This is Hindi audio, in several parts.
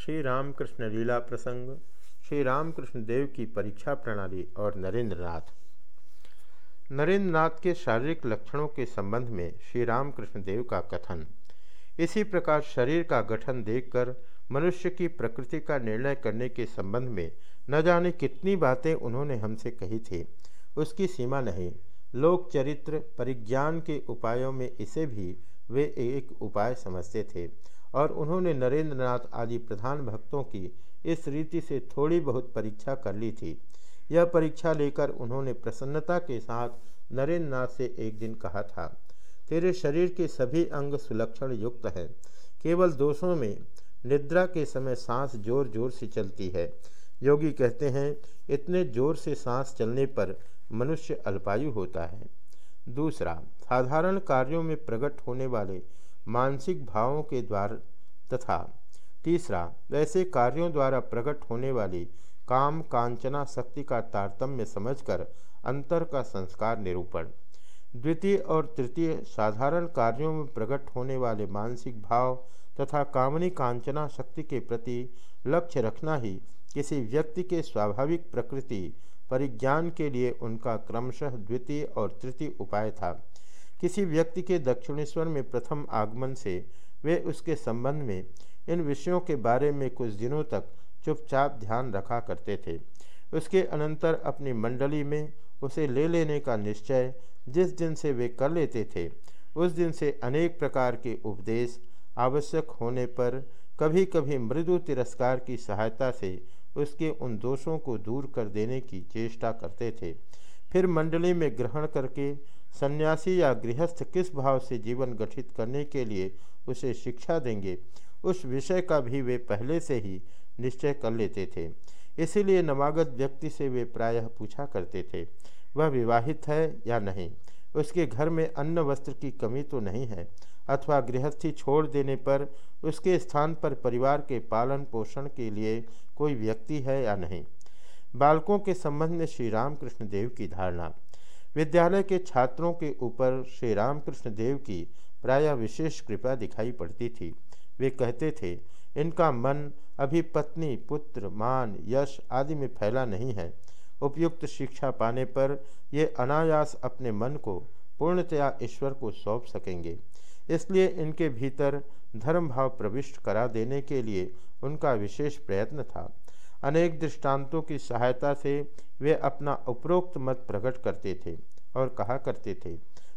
श्री रामकृष्ण लीला प्रसंग, श्री रामकृष्ण देव की परीक्षा प्रणाली और नरेंद्र नाथ नरेंद्र नाथ के शारीरिक लक्षणों के संबंध में श्री रामकृष्ण देव का कथन। इसी प्रकार शरीर का गठन देखकर मनुष्य की प्रकृति का निर्णय करने के संबंध में न जाने कितनी बातें उन्होंने हमसे कही थी, उसकी सीमा नहीं। लोक चरित्र परिज्ञान के उपायों में इसे भी वे एक उपाय समझते थे। और उन्होंने नरेंद्रनाथ आदि प्रधान भक्तों की इस रीति से थोड़ी बहुत परीक्षा कर ली थी। यह परीक्षा लेकर उन्होंने प्रसन्नता के साथ नरेंद्र नाथ से एक दिन कहा था, तेरे शरीर के सभी अंग सुलक्षण युक्त हैं। केवल दोषों में निद्रा के समय सांस ज़ोर ज़ोर से चलती है। योगी कहते हैं, इतने ज़ोर से सांस चलने पर मनुष्य अल्पायु होता है। दूसरा, साधारण कार्यों में प्रकट होने वाले मानसिक भावों के द्वारा तथा तीसरा, वैसे कार्यों द्वारा प्रकट होने वाली काम, कांचना, शक्ति का तारतम्य समझकर अंतर का संस्कार निरूपण। द्वितीय और तृतीय, साधारण कार्यों में प्रकट होने वाले मानसिक भाव तथा कामनी कांचना, शक्ति के प्रति लक्ष्य रखना ही किसी व्यक्ति के स्वाभाविक प्रकृति, परिज्ञान के लिए उनका क्रमशः द्वितीय और तृतीय उपाय था। किसी व्यक्ति के दक्षिणेश्वर में प्रथम आगमन से वे उसके संबंध में इन विषयों के बारे में कुछ दिनों तक चुपचाप ध्यान रखा करते थे। उसके अनंतर अपनी मंडली में उसे ले लेने का निश्चय जिस दिन से वे कर लेते थे, उस दिन से अनेक प्रकार के उपदेश आवश्यक होने पर कभी कभी मृदु तिरस्कार की सहायता से उसके उन दोषों को दूर कर देने की चेष्टा करते थे। फिर मंडली में ग्रहण करके सन्यासी या गृहस्थ किस भाव से जीवन गठित करने के लिए उसे शिक्षा देंगे, उस विषय का भी वे पहले से ही निश्चय कर लेते थे। इसीलिए नवागत व्यक्ति से वे प्रायः पूछा करते थे, वह विवाहित है या नहीं? उसके घर में अन्न वस्त्र की कमी तो नहीं है, अथवा गृहस्थी छोड़ देने पर उसके स्थान पर परिवार के पालन पोषण के लिए कोई व्यक्ति है या नहीं? बालकों के संबंध में श्री रामकृष्ण देव की धारणा विद्यालय के छात्रों के ऊपर श्री रामकृष्ण देव की प्रायः विशेष कृपा दिखाई पड़ती थी। वे कहते थे, इनका मन अभी पत्नी, पुत्र, मान, यश आदि में फैला नहीं है। उपयुक्त शिक्षा पाने पर ये अनायास अपने मन को पूर्णतया ईश्वर को सौंप सकेंगे। इसलिए इनके भीतर धर्म भाव प्रविष्ट करा देने के लिए उनका विशेष प्रयत्न था। अनेक दृष्टांतों की सहायता से वे अपना उपरोक्त मत प्रकट करते थे और कहा करते थे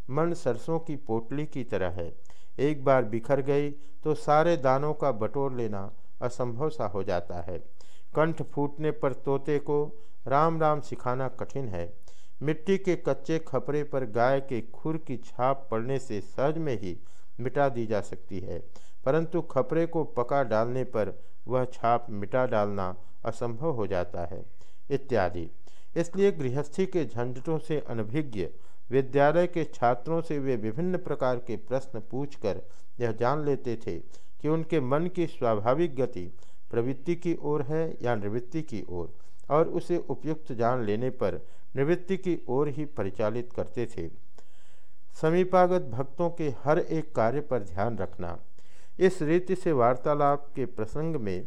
मन सरसों की पोटली की तरह है। एक बार बिखर गई तो सारे दानों का बटोर लेना असंभव सा हो जाता है। कंठ फूटने पर तोते को राम राम सिखाना कठिन है। मिट्टी के कच्चे खपरे पर गाय के खुर की छाप पड़ने से सहज में ही मिटा दी जा सकती है, परंतु खपरे को पका डालने पर वह छाप मिटा डालना असंभव हो जाता है, इत्यादि। इसलिए गृहस्थी के झंझटों से अनभिज्ञ, विद्यालय के छात्रों से वे विभिन्न प्रकार के प्रश्न पूछकर यह जान लेते थे कि उनके मन की स्वाभाविक गति प्रवृत्ति की ओर है या निवृत्ति की ओर, और उसे उपयुक्त जान लेने पर निवृत्ति की ओर ही परिचालित करते थे। समीपागत भक्तों के हर एक कार्य पर ध्यान रखना। इस रीति से वार्तालाप के प्रसंग में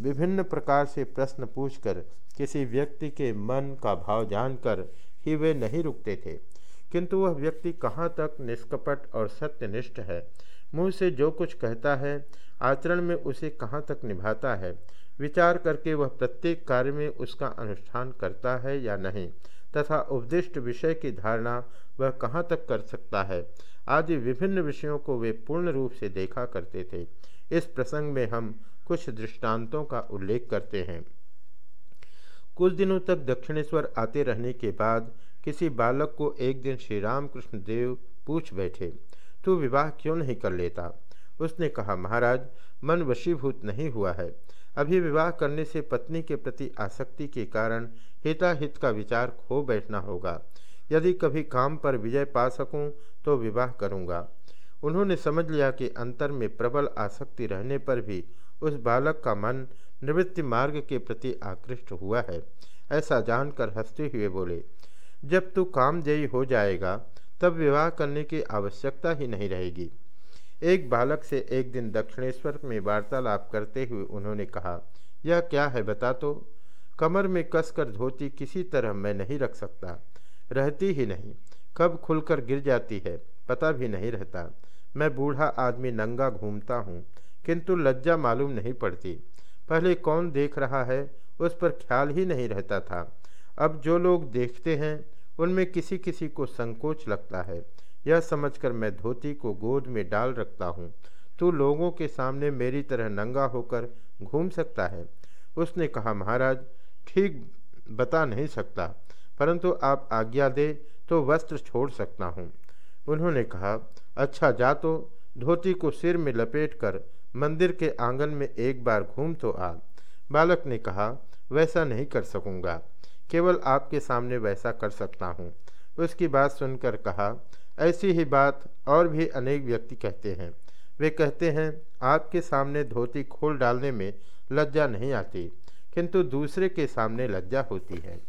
विभिन्न प्रकार से प्रश्न पूछकर किसी व्यक्ति के मन का भाव जानकर ही वे नहीं रुकते थे। किंतु वह व्यक्ति कहाँ तक निष्कपट और सत्यनिष्ठ है? मुँह से जो कुछ कहता है, आचरण में उसे कहाँ तक निभाता है? विचार करके वह प्रत्येक कार्य में उसका अनुष्ठान करता है या नहीं? तथा उपदिष्ट विषय की धारणा वह कहाँ तक कर सकता है? आदि विभिन्न विषयों को वे पूर्ण रूप से देखा करते थे। इस प्रसंग में हम कुछ दृष्टांतों का उल्लेख करते हैं। कुछ दिनों तक दक्षिणेश्वर आते रहने के बाद किसी बालक को एक दिन श्री रामकृष्ण देव पूछ बैठे, तू विवाह क्यों नहीं कर लेता? उसने कहा, महाराज, मन वशीभूत नहीं हुआ है। अभी विवाह करने से पत्नी के प्रति आसक्ति के कारण हिताहित का विचार खो बैठना होगा। यदि कभी काम पर विजय पा सकूँ तो विवाह करूँगा। उन्होंने समझ लिया कि अंतर में प्रबल आसक्ति रहने पर भी उस बालक का मन निवृत्ति मार्ग के प्रति आकृष्ट हुआ है, ऐसा जानकर हँसते हुए बोले, जब तू कामजयी हो जाएगा, तब विवाह करने की आवश्यकता ही नहीं रहेगी। एक बालक से एक दिन दक्षिणेश्वर में वार्तालाप करते हुए उन्होंने कहा, यह क्या है बता तो? कमर में कसकर धोती किसी तरह मैं नहीं रख सकता। रहती ही नहीं। कब खुलकर गिर जाती है, पता भी नहीं रहता। मैं बूढ़ा आदमी नंगा घूमता हूँ, किंतु लज्जा मालूम नहीं पड़ती। पहले कौन देख रहा है, उस पर ख्याल ही नहीं रहता था। अब जो लोग देखते हैं, उनमें किसी किसी को संकोच लगता है। यह समझकर मैं धोती को गोद में डाल रखता हूँ। तू लोगों के सामने मेरी तरह नंगा होकर घूम सकता है। उसने कहा, महाराज, ठीक बता नहीं सकता। परंतु आप आज्ञा दे तो वस्त्र छोड़ सकता हूँ। उन्होंने कहा अच्छा जा तो। धोती को सिर में लपेट कर मंदिर के आँगन में एक बार घूम तो आ। बालक ने कहा, वैसा नहीं कर सकूँगा। केवल आपके सामने वैसा कर सकता हूँ। उसकी बात सुनकर कहा, ऐसी ही बात और भी अनेक व्यक्ति कहते हैं। वे कहते हैं, आपके सामने धोती खोल डालने में लज्जा नहीं आती, किंतु दूसरे के सामने लज्जा होती है।